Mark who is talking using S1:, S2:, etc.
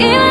S1: in